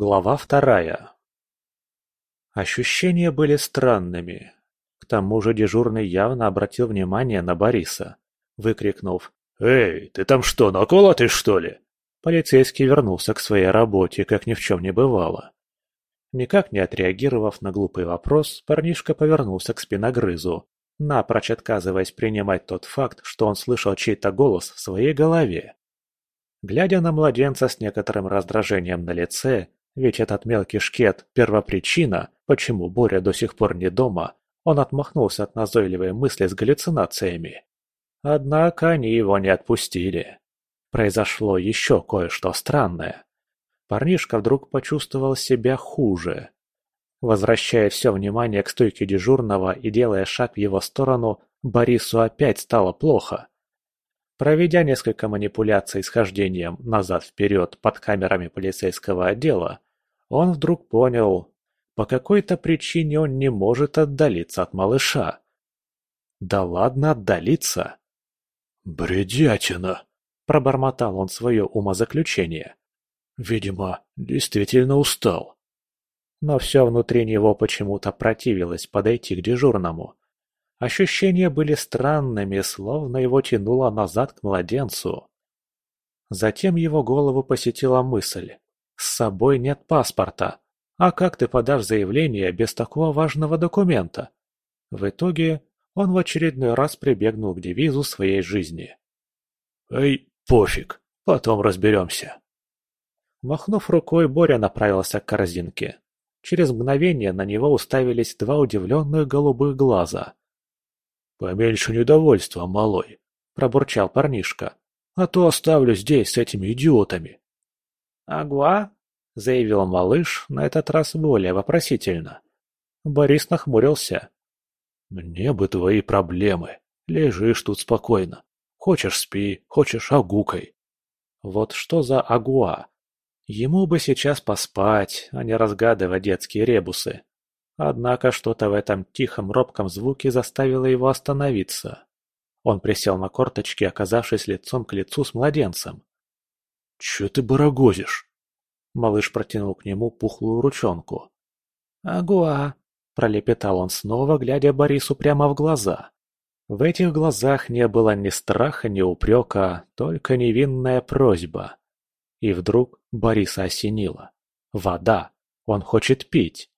Глава вторая. Ощущения были странными. К тому же дежурный явно обратил внимание на Бориса, выкрикнув «Эй, ты там что, наколотый что ли?» Полицейский вернулся к своей работе, как ни в чем не бывало. Никак не отреагировав на глупый вопрос, парнишка повернулся к спиногрызу, напрочь отказываясь принимать тот факт, что он слышал чей-то голос в своей голове. Глядя на младенца с некоторым раздражением на лице, ведь этот мелкий шкет – первопричина, почему Боря до сих пор не дома, он отмахнулся от назойливой мысли с галлюцинациями. Однако они его не отпустили. Произошло еще кое-что странное. Парнишка вдруг почувствовал себя хуже. Возвращая все внимание к стойке дежурного и делая шаг в его сторону, Борису опять стало плохо. Проведя несколько манипуляций с хождением назад-вперед под камерами полицейского отдела, он вдруг понял, по какой-то причине он не может отдалиться от малыша. Да ладно отдалиться. «Бредятина!» – пробормотал он свое умозаключение. «Видимо, действительно устал». Но все внутри него почему-то противилось подойти к дежурному. Ощущения были странными, словно его тянуло назад к младенцу. Затем его голову посетила мысль. С собой нет паспорта. А как ты подашь заявление без такого важного документа? В итоге он в очередной раз прибегнул к девизу своей жизни. «Эй, пофиг, потом разберемся». Махнув рукой, Боря направился к корзинке. Через мгновение на него уставились два удивленных голубых глаза. «Поменьше недовольства, малой», – пробурчал парнишка. «А то оставлю здесь с этими идиотами». «Агуа?» — заявил малыш, на этот раз более вопросительно. Борис нахмурился. «Мне бы твои проблемы. Лежишь тут спокойно. Хочешь спи, хочешь агукай». Вот что за агуа? Ему бы сейчас поспать, а не разгадывать детские ребусы. Однако что-то в этом тихом робком звуке заставило его остановиться. Он присел на корточки, оказавшись лицом к лицу с младенцем. «Чё ты барагозишь?» Малыш протянул к нему пухлую ручонку. «Агуа!» – пролепетал он снова, глядя Борису прямо в глаза. В этих глазах не было ни страха, ни упрека, только невинная просьба. И вдруг Бориса осенило. Вода! Он хочет пить!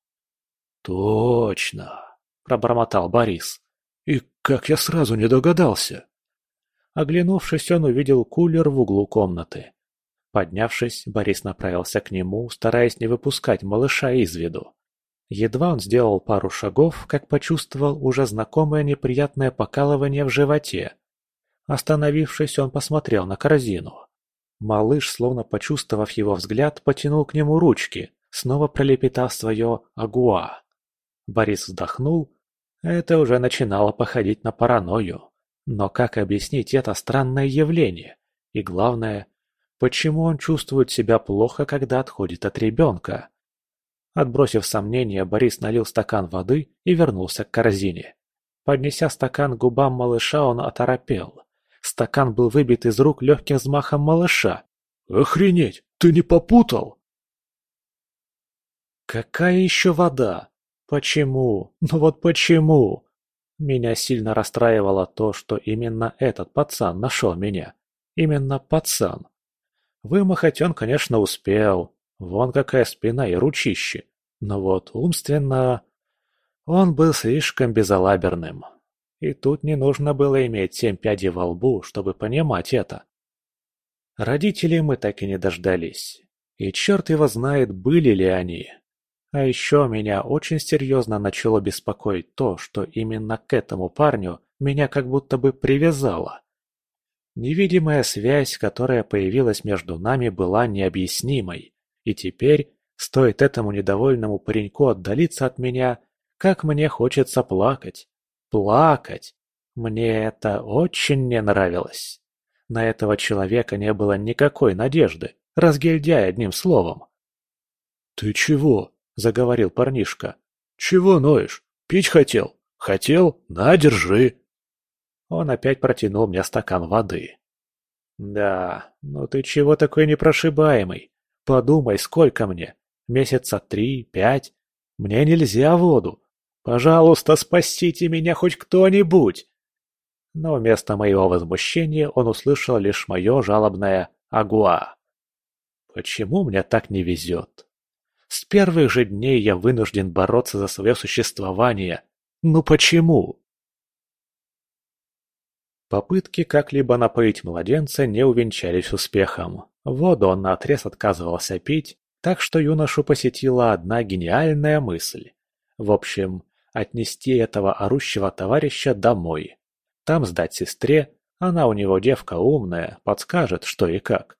«Точно!» – пробормотал Борис. «И как я сразу не догадался!» Оглянувшись, он увидел кулер в углу комнаты. Поднявшись, Борис направился к нему, стараясь не выпускать малыша из виду. Едва он сделал пару шагов, как почувствовал уже знакомое неприятное покалывание в животе. Остановившись, он посмотрел на корзину. Малыш, словно почувствовав его взгляд, потянул к нему ручки, снова пролепетав свое «агуа». Борис вздохнул. Это уже начинало походить на паранойю. Но как объяснить это странное явление? И главное, Почему он чувствует себя плохо, когда отходит от ребенка? Отбросив сомнения, Борис налил стакан воды и вернулся к корзине. Поднеся стакан к губам малыша, он оторопел. Стакан был выбит из рук легким взмахом малыша. «Охренеть! Ты не попутал?» «Какая еще вода? Почему? Ну вот почему?» Меня сильно расстраивало то, что именно этот пацан нашел меня. Именно пацан. Вымахать он, конечно, успел. Вон какая спина и ручище. Но вот умственно... Он был слишком безалаберным. И тут не нужно было иметь семь пядей во лбу, чтобы понимать это. Родителей мы так и не дождались. И черт его знает, были ли они. А еще меня очень серьезно начало беспокоить то, что именно к этому парню меня как будто бы привязало. Невидимая связь, которая появилась между нами, была необъяснимой. И теперь, стоит этому недовольному пареньку отдалиться от меня, как мне хочется плакать. Плакать! Мне это очень не нравилось. На этого человека не было никакой надежды, разгильдяй одним словом. «Ты чего?» – заговорил парнишка. «Чего ноешь? Пить хотел? Хотел? На, держи!» Он опять протянул мне стакан воды. «Да, ну ты чего такой непрошибаемый? Подумай, сколько мне? Месяца три-пять. Мне нельзя воду. Пожалуйста, спасите меня хоть кто-нибудь!» Но вместо моего возмущения он услышал лишь мое жалобное «Агуа». Почему мне так не везет? С первых же дней я вынужден бороться за свое существование. Ну почему? Попытки как-либо напоить младенца не увенчались успехом. Воду он наотрез отказывался пить, так что юношу посетила одна гениальная мысль. В общем, отнести этого орущего товарища домой. Там сдать сестре, она у него девка умная, подскажет, что и как.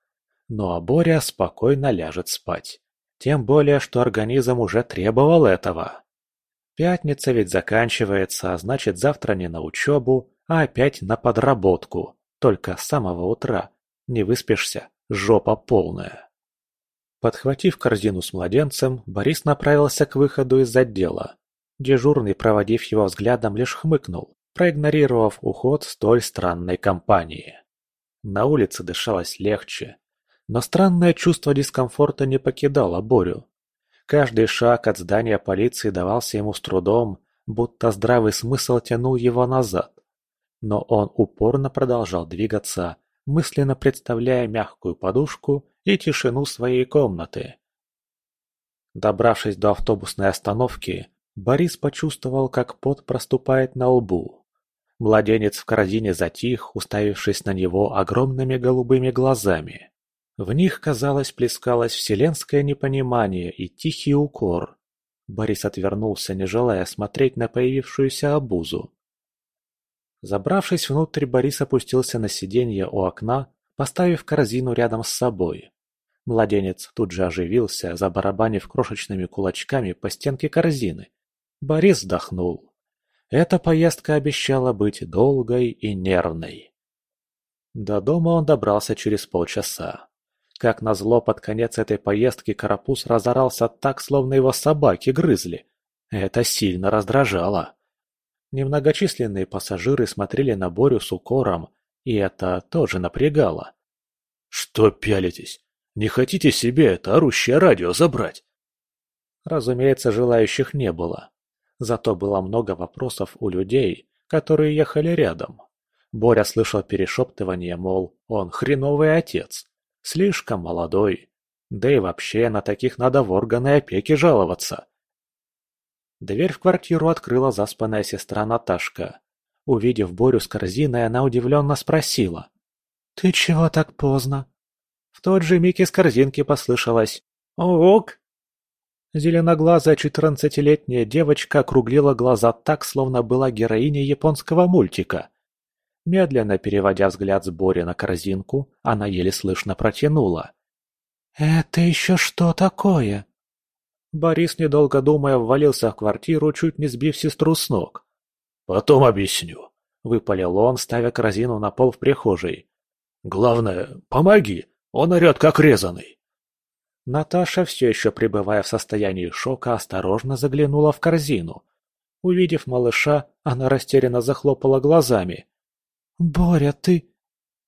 Ну а Боря спокойно ляжет спать. Тем более, что организм уже требовал этого. Пятница ведь заканчивается, а значит завтра не на учебу, а опять на подработку. Только с самого утра. Не выспишься, жопа полная. Подхватив корзину с младенцем, Борис направился к выходу из отдела. Дежурный, проводив его взглядом, лишь хмыкнул, проигнорировав уход столь странной компании. На улице дышалось легче, но странное чувство дискомфорта не покидало Борю. Каждый шаг от здания полиции давался ему с трудом, будто здравый смысл тянул его назад. Но он упорно продолжал двигаться, мысленно представляя мягкую подушку и тишину своей комнаты. Добравшись до автобусной остановки, Борис почувствовал, как пот проступает на лбу. Младенец в корзине затих, уставившись на него огромными голубыми глазами. В них, казалось, плескалось вселенское непонимание и тихий укор. Борис отвернулся, не желая смотреть на появившуюся обузу. Забравшись внутрь, Борис опустился на сиденье у окна, поставив корзину рядом с собой. Младенец тут же оживился, забарабанив крошечными кулачками по стенке корзины. Борис вздохнул. Эта поездка обещала быть долгой и нервной. До дома он добрался через полчаса. Как назло, под конец этой поездки карапуз разорался так, словно его собаки грызли. Это сильно раздражало. Немногочисленные пассажиры смотрели на Борю с укором, и это тоже напрягало. «Что пялитесь? Не хотите себе это орущее радио забрать?» Разумеется, желающих не было. Зато было много вопросов у людей, которые ехали рядом. Боря слышал перешептывание, мол, он хреновый отец, слишком молодой. Да и вообще на таких надо в органы опеки жаловаться. Дверь в квартиру открыла заспанная сестра Наташка. Увидев Борю с корзиной, она удивленно спросила. «Ты чего так поздно?» В тот же миг из корзинки послышалось «Ок!». Зеленоглазая четырнадцатилетняя девочка округлила глаза так, словно была героиней японского мультика. Медленно переводя взгляд с Бори на корзинку, она еле слышно протянула. «Это еще что такое?» Борис, недолго думая, ввалился в квартиру, чуть не сбив сестру с ног. «Потом объясню», — выпалил он, ставя корзину на пол в прихожей. «Главное, помоги, он орет как резанный». Наташа, все еще пребывая в состоянии шока, осторожно заглянула в корзину. Увидев малыша, она растерянно захлопала глазами. «Боря, ты...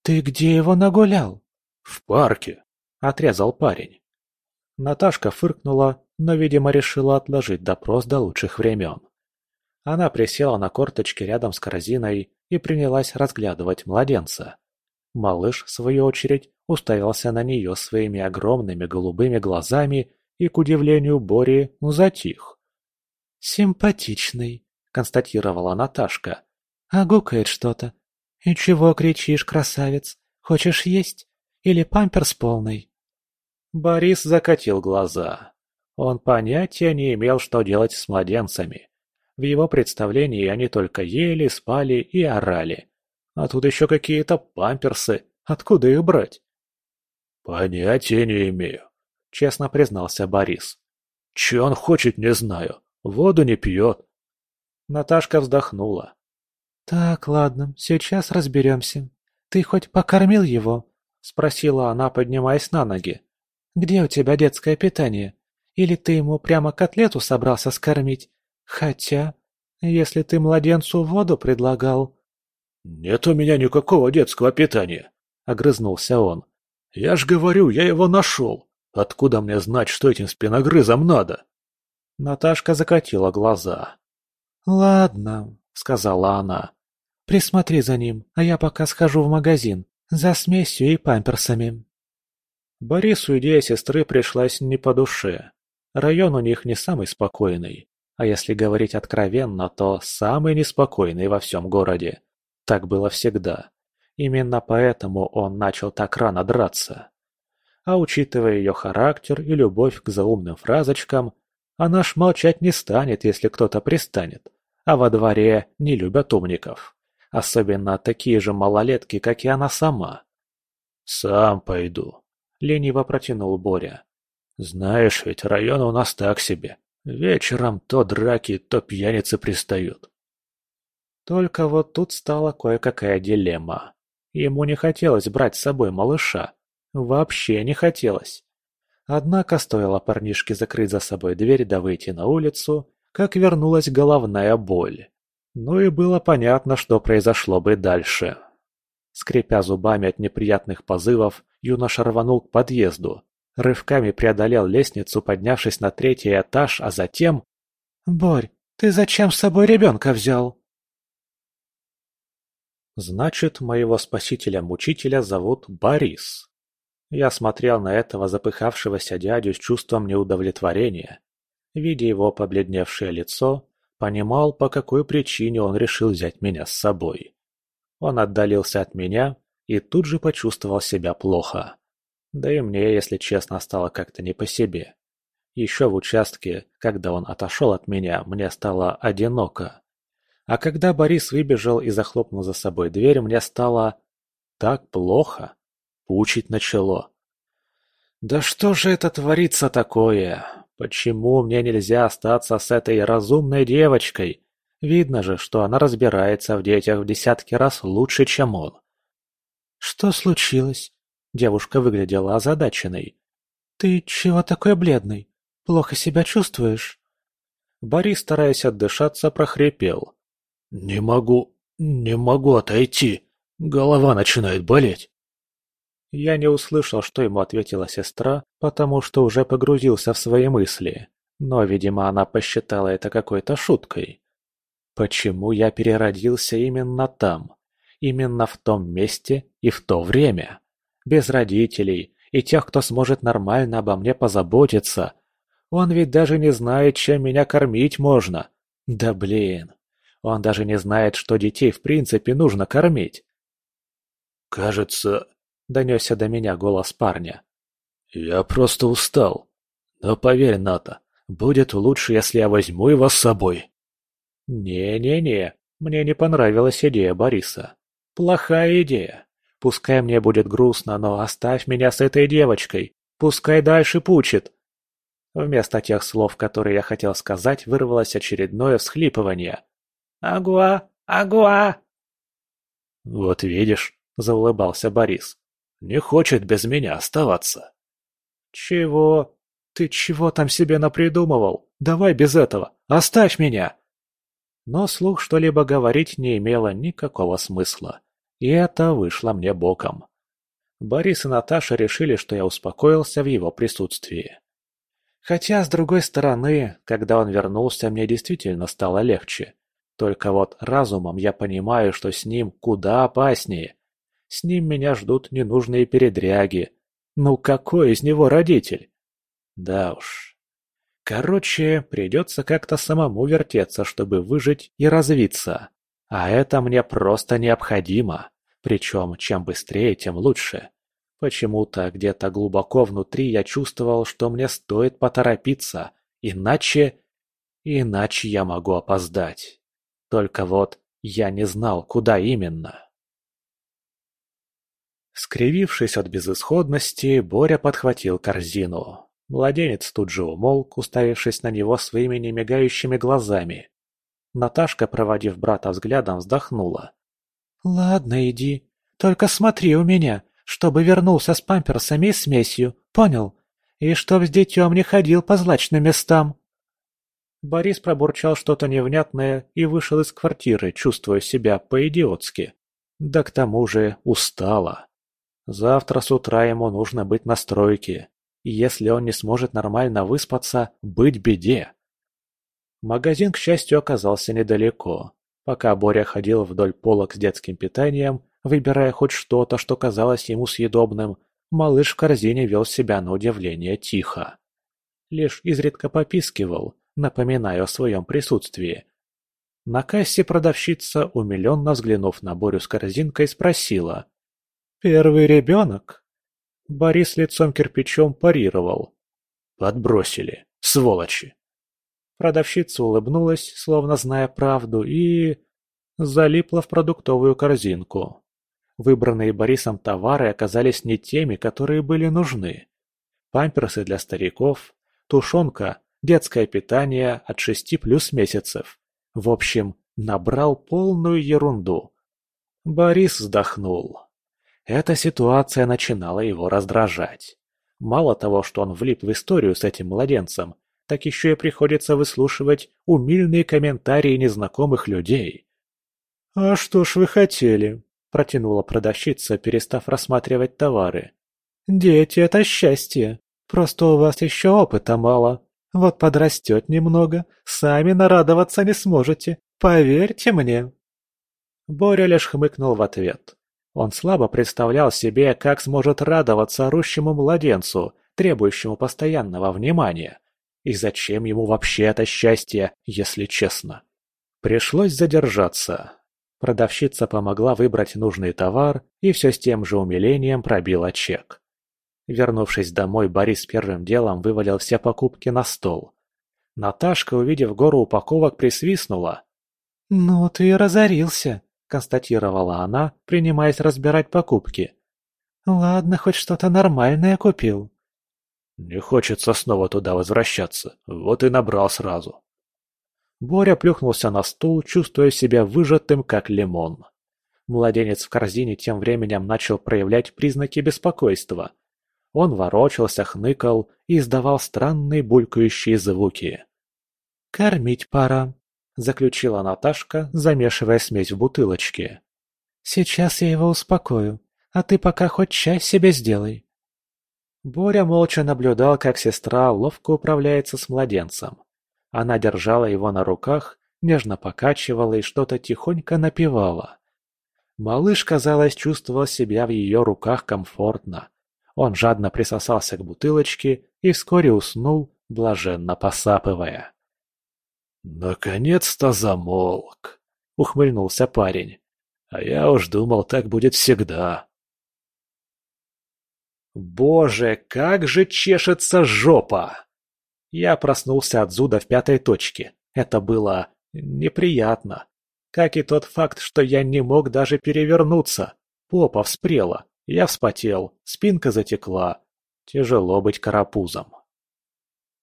ты где его нагулял?» «В парке», — отрезал парень. Наташка фыркнула, но, видимо, решила отложить допрос до лучших времен. Она присела на корточки рядом с корзиной и принялась разглядывать младенца. Малыш, в свою очередь, уставился на нее своими огромными голубыми глазами и, к удивлению Бори, затих. «Симпатичный», — констатировала Наташка. «А гукает что-то. И чего кричишь, красавец? Хочешь есть? Или памперс полный?» Борис закатил глаза. Он понятия не имел, что делать с младенцами. В его представлении они только ели, спали и орали. А тут еще какие-то памперсы. Откуда их брать? «Понятия не имею», — честно признался Борис. «Че он хочет, не знаю. Воду не пьет». Наташка вздохнула. «Так, ладно, сейчас разберемся. Ты хоть покормил его?» — спросила она, поднимаясь на ноги. «Где у тебя детское питание? Или ты ему прямо котлету собрался скормить? Хотя, если ты младенцу воду предлагал...» «Нет у меня никакого детского питания», — огрызнулся он. «Я ж говорю, я его нашел. Откуда мне знать, что этим спиногрызом надо?» Наташка закатила глаза. «Ладно», — сказала она. «Присмотри за ним, а я пока схожу в магазин. За смесью и памперсами». Борису идея сестры пришлась не по душе. Район у них не самый спокойный. А если говорить откровенно, то самый неспокойный во всем городе. Так было всегда. Именно поэтому он начал так рано драться. А учитывая ее характер и любовь к заумным фразочкам, она ж молчать не станет, если кто-то пристанет. А во дворе не любят умников. Особенно такие же малолетки, как и она сама. «Сам пойду», — лениво протянул Боря. «Знаешь, ведь район у нас так себе. Вечером то драки, то пьяницы пристают. Только вот тут стала кое-какая дилемма. Ему не хотелось брать с собой малыша. Вообще не хотелось. Однако стоило парнишке закрыть за собой дверь да выйти на улицу, как вернулась головная боль. Ну и было понятно, что произошло бы дальше. Скрипя зубами от неприятных позывов, юноша рванул к подъезду. Рывками преодолел лестницу, поднявшись на третий этаж, а затем... «Борь, ты зачем с собой ребенка взял?» Значит, моего спасителя-мучителя зовут Борис. Я смотрел на этого запыхавшегося дядю с чувством неудовлетворения. Видя его побледневшее лицо, понимал, по какой причине он решил взять меня с собой. Он отдалился от меня и тут же почувствовал себя плохо. Да и мне, если честно, стало как-то не по себе. Еще в участке, когда он отошел от меня, мне стало одиноко. А когда Борис выбежал и захлопнул за собой дверь, мне стало так плохо. Пучить начало. Да что же это творится такое? Почему мне нельзя остаться с этой разумной девочкой? Видно же, что она разбирается в детях в десятки раз лучше, чем он. Что случилось? Девушка выглядела озадаченной. «Ты чего такой бледный? Плохо себя чувствуешь?» Борис, стараясь отдышаться, прохрипел. «Не могу, не могу отойти. Голова начинает болеть». Я не услышал, что ему ответила сестра, потому что уже погрузился в свои мысли. Но, видимо, она посчитала это какой-то шуткой. Почему я переродился именно там? Именно в том месте и в то время? Без родителей и тех, кто сможет нормально обо мне позаботиться. Он ведь даже не знает, чем меня кормить можно. Да блин. Он даже не знает, что детей в принципе нужно кормить. «Кажется...» — донесся до меня голос парня. «Я просто устал. Но поверь, Ната, будет лучше, если я возьму его с собой». «Не-не-не, мне не понравилась идея Бориса. Плохая идея. Пускай мне будет грустно, но оставь меня с этой девочкой. Пускай дальше пучит». Вместо тех слов, которые я хотел сказать, вырвалось очередное всхлипывание. Агуа! Агуа!» «Вот видишь», — заулыбался Борис, — «не хочет без меня оставаться». «Чего? Ты чего там себе напридумывал? Давай без этого, оставь меня!» Но слух что-либо говорить не имело никакого смысла, и это вышло мне боком. Борис и Наташа решили, что я успокоился в его присутствии. Хотя, с другой стороны, когда он вернулся, мне действительно стало легче. Только вот разумом я понимаю, что с ним куда опаснее. С ним меня ждут ненужные передряги. Ну какой из него родитель? Да уж. Короче, придется как-то самому вертеться, чтобы выжить и развиться. А это мне просто необходимо. Причем, чем быстрее, тем лучше. Почему-то где-то глубоко внутри я чувствовал, что мне стоит поторопиться, иначе... Иначе я могу опоздать. Только вот я не знал, куда именно. Скривившись от безысходности, Боря подхватил корзину. Младенец тут же умолк, уставившись на него своими немигающими глазами. Наташка, проводив брата взглядом, вздохнула. «Ладно, иди. Только смотри у меня, чтобы вернулся с памперсами и смесью, понял? И чтоб с детем не ходил по злачным местам». Борис пробурчал что-то невнятное и вышел из квартиры, чувствуя себя по-идиотски. Да к тому же устало. Завтра с утра ему нужно быть на стройке. И если он не сможет нормально выспаться, быть беде. Магазин, к счастью, оказался недалеко. Пока Боря ходил вдоль полок с детским питанием, выбирая хоть что-то, что казалось ему съедобным, малыш в корзине вел себя на удивление тихо. Лишь изредка попискивал, напоминая о своем присутствии. На кассе продавщица, умиленно взглянув на Борю с корзинкой, спросила. «Первый ребенок?» Борис лицом кирпичом парировал. «Подбросили, сволочи!» Продавщица улыбнулась, словно зная правду, и... залипла в продуктовую корзинку. Выбранные Борисом товары оказались не теми, которые были нужны. Памперсы для стариков, тушенка, детское питание от шести плюс месяцев. В общем, набрал полную ерунду. Борис вздохнул. Эта ситуация начинала его раздражать. Мало того, что он влип в историю с этим младенцем, так еще и приходится выслушивать умильные комментарии незнакомых людей. «А что ж вы хотели?» – протянула продавщица, перестав рассматривать товары. «Дети – это счастье. Просто у вас еще опыта мало. Вот подрастет немного, сами нарадоваться не сможете. Поверьте мне». Боря лишь хмыкнул в ответ. Он слабо представлял себе, как сможет радоваться орущему младенцу, требующему постоянного внимания. И зачем ему вообще это счастье, если честно? Пришлось задержаться. Продавщица помогла выбрать нужный товар и все с тем же умилением пробила чек. Вернувшись домой, Борис первым делом вывалил все покупки на стол. Наташка, увидев гору упаковок, присвистнула. «Ну ты разорился», — констатировала она, принимаясь разбирать покупки. «Ладно, хоть что-то нормальное купил». Не хочется снова туда возвращаться, вот и набрал сразу. Боря плюхнулся на стул, чувствуя себя выжатым, как лимон. Младенец в корзине тем временем начал проявлять признаки беспокойства. Он ворочался, хныкал и издавал странные булькающие звуки. «Кормить пора», — заключила Наташка, замешивая смесь в бутылочке. «Сейчас я его успокою, а ты пока хоть чай себе сделай». Боря молча наблюдал, как сестра ловко управляется с младенцем. Она держала его на руках, нежно покачивала и что-то тихонько напевала. Малыш, казалось, чувствовал себя в ее руках комфортно. Он жадно присосался к бутылочке и вскоре уснул, блаженно посапывая. «Наконец-то замолк!» — ухмыльнулся парень. «А я уж думал, так будет всегда». Боже, как же чешется жопа! Я проснулся от зуда в пятой точке. Это было неприятно. Как и тот факт, что я не мог даже перевернуться. Попа вспрела, я вспотел, спинка затекла. Тяжело быть карапузом.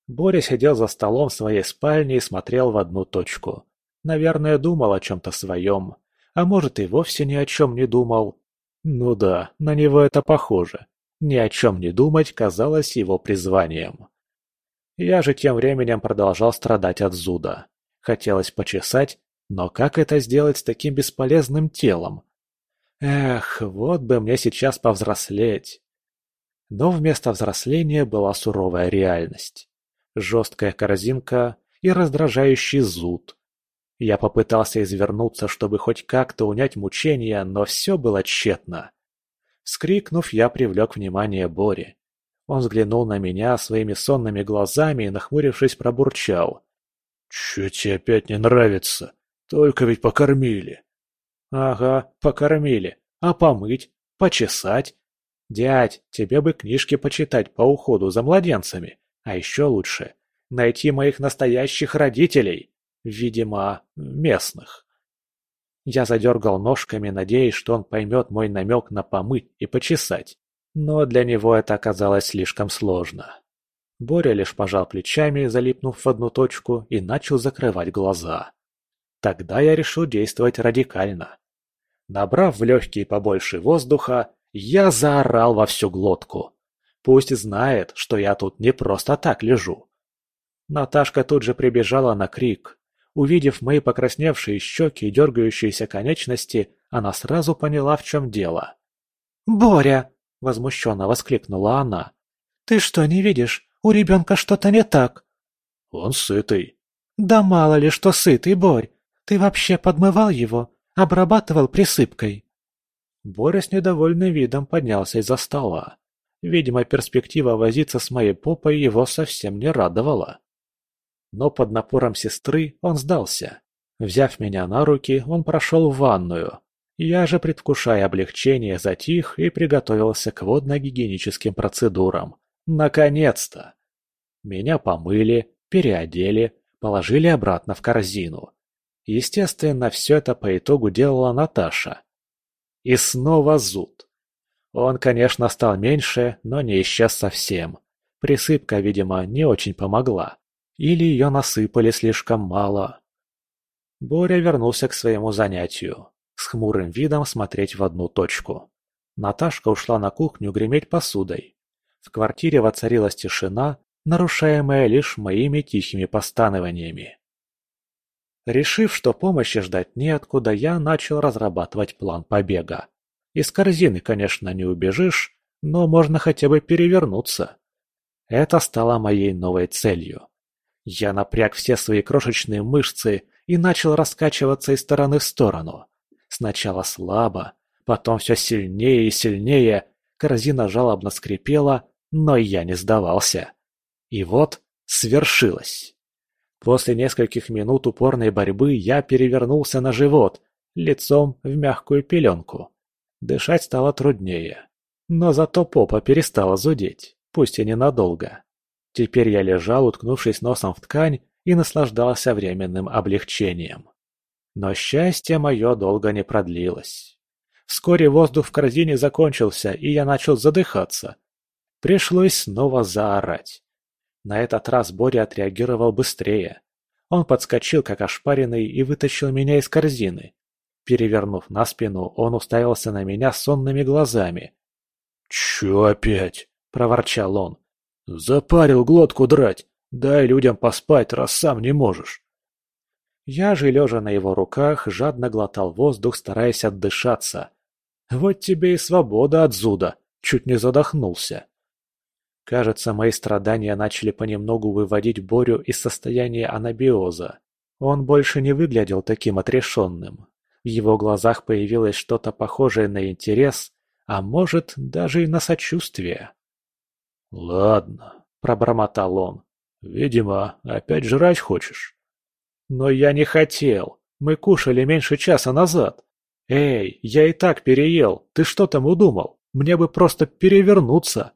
Боря сидел за столом в своей спальне и смотрел в одну точку. Наверное, думал о чем-то своем. А может, и вовсе ни о чем не думал. Ну да, на него это похоже. Ни о чем не думать казалось его призванием. Я же тем временем продолжал страдать от зуда. Хотелось почесать, но как это сделать с таким бесполезным телом? Эх, вот бы мне сейчас повзрослеть. Но вместо взросления была суровая реальность. Жесткая корзинка и раздражающий зуд. Я попытался извернуться, чтобы хоть как-то унять мучения, но все было тщетно. Вскрикнув, я привлек внимание Бори. Он взглянул на меня своими сонными глазами и, нахмурившись, пробурчал. «Чё тебе опять не нравится? Только ведь покормили». «Ага, покормили. А помыть? Почесать? Дядь, тебе бы книжки почитать по уходу за младенцами. А еще лучше — найти моих настоящих родителей. Видимо, местных». Я задергал ножками, надеясь, что он поймет мой намек на помыть и почесать. Но для него это оказалось слишком сложно. Боря лишь пожал плечами, залипнув в одну точку, и начал закрывать глаза. Тогда я решил действовать радикально. Набрав в легкие побольше воздуха, я заорал во всю глотку. Пусть знает, что я тут не просто так лежу. Наташка тут же прибежала на крик, Увидев мои покрасневшие щеки и дергающиеся конечности, она сразу поняла, в чем дело. «Боря!» – возмущенно воскликнула она. «Ты что, не видишь? У ребенка что-то не так!» «Он сытый!» «Да мало ли что сытый, Борь! Ты вообще подмывал его? Обрабатывал присыпкой?» Боря с недовольным видом поднялся из-за стола. Видимо, перспектива возиться с моей попой его совсем не радовала. Но под напором сестры он сдался. Взяв меня на руки, он прошел в ванную. Я же, предвкушая облегчение, затих и приготовился к водно-гигиеническим процедурам. Наконец-то! Меня помыли, переодели, положили обратно в корзину. Естественно, все это по итогу делала Наташа. И снова зуд. Он, конечно, стал меньше, но не исчез совсем. Присыпка, видимо, не очень помогла. Или ее насыпали слишком мало. Боря вернулся к своему занятию. С хмурым видом смотреть в одну точку. Наташка ушла на кухню греметь посудой. В квартире воцарилась тишина, нарушаемая лишь моими тихими постанованиями. Решив, что помощи ждать неоткуда, я начал разрабатывать план побега. Из корзины, конечно, не убежишь, но можно хотя бы перевернуться. Это стало моей новой целью. Я напряг все свои крошечные мышцы и начал раскачиваться из стороны в сторону. Сначала слабо, потом все сильнее и сильнее, корзина жалобно скрипела, но я не сдавался. И вот свершилось. После нескольких минут упорной борьбы я перевернулся на живот, лицом в мягкую пеленку. Дышать стало труднее. Но зато попа перестала зудеть, пусть и ненадолго. Теперь я лежал, уткнувшись носом в ткань, и наслаждался временным облегчением. Но счастье мое долго не продлилось. Вскоре воздух в корзине закончился, и я начал задыхаться. Пришлось снова заорать. На этот раз Боря отреагировал быстрее. Он подскочил, как ошпаренный, и вытащил меня из корзины. Перевернув на спину, он уставился на меня сонными глазами. «Чё опять?» – проворчал он. «Запарил глотку драть. Дай людям поспать, раз сам не можешь». Я же, лежа на его руках, жадно глотал воздух, стараясь отдышаться. Вот тебе и свобода от зуда, чуть не задохнулся. Кажется, мои страдания начали понемногу выводить Борю из состояния анабиоза. Он больше не выглядел таким отрешенным. В его глазах появилось что-то похожее на интерес, а может, даже и на сочувствие. «Ладно», — пробормотал он. «Видимо, опять жрать хочешь?» «Но я не хотел. Мы кушали меньше часа назад. Эй, я и так переел. Ты что там удумал? Мне бы просто перевернуться».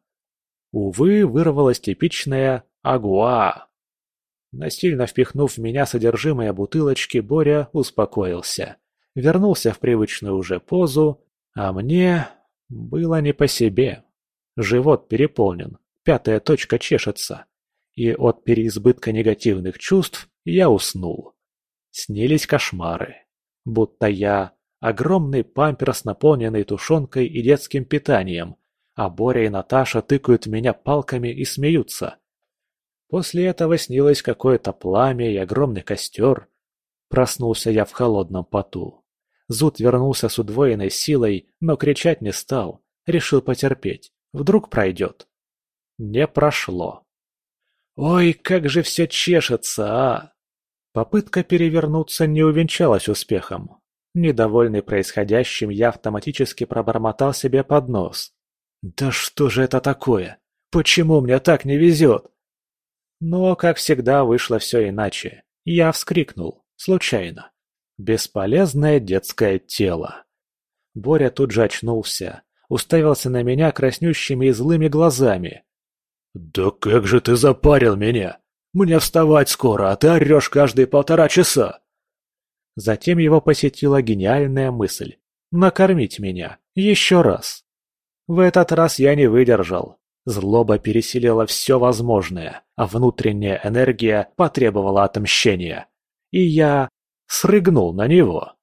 Увы, вырвалась типичная «агуа». Насильно впихнув в меня содержимое бутылочки, Боря успокоился. Вернулся в привычную уже позу, а мне было не по себе. Живот переполнен, пятая точка чешется. И от переизбытка негативных чувств я уснул. Снились кошмары. Будто я огромный памперс, наполненный тушенкой и детским питанием, а Боря и Наташа тыкают меня палками и смеются. После этого снилось какое-то пламя и огромный костер. Проснулся я в холодном поту. Зуд вернулся с удвоенной силой, но кричать не стал. Решил потерпеть. Вдруг пройдет. Не прошло. Ой, как же все чешется, а! Попытка перевернуться не увенчалась успехом. Недовольный происходящим, я автоматически пробормотал себе под нос. Да что же это такое? Почему мне так не везет? Но, как всегда, вышло все иначе. Я вскрикнул. Случайно. Бесполезное детское тело. Боря тут же очнулся. Уставился на меня краснющими и злыми глазами. «Да как же ты запарил меня! Мне вставать скоро, а ты орешь каждые полтора часа!» Затем его посетила гениальная мысль – накормить меня еще раз. В этот раз я не выдержал. Злоба переселила все возможное, а внутренняя энергия потребовала отмщения. И я срыгнул на него.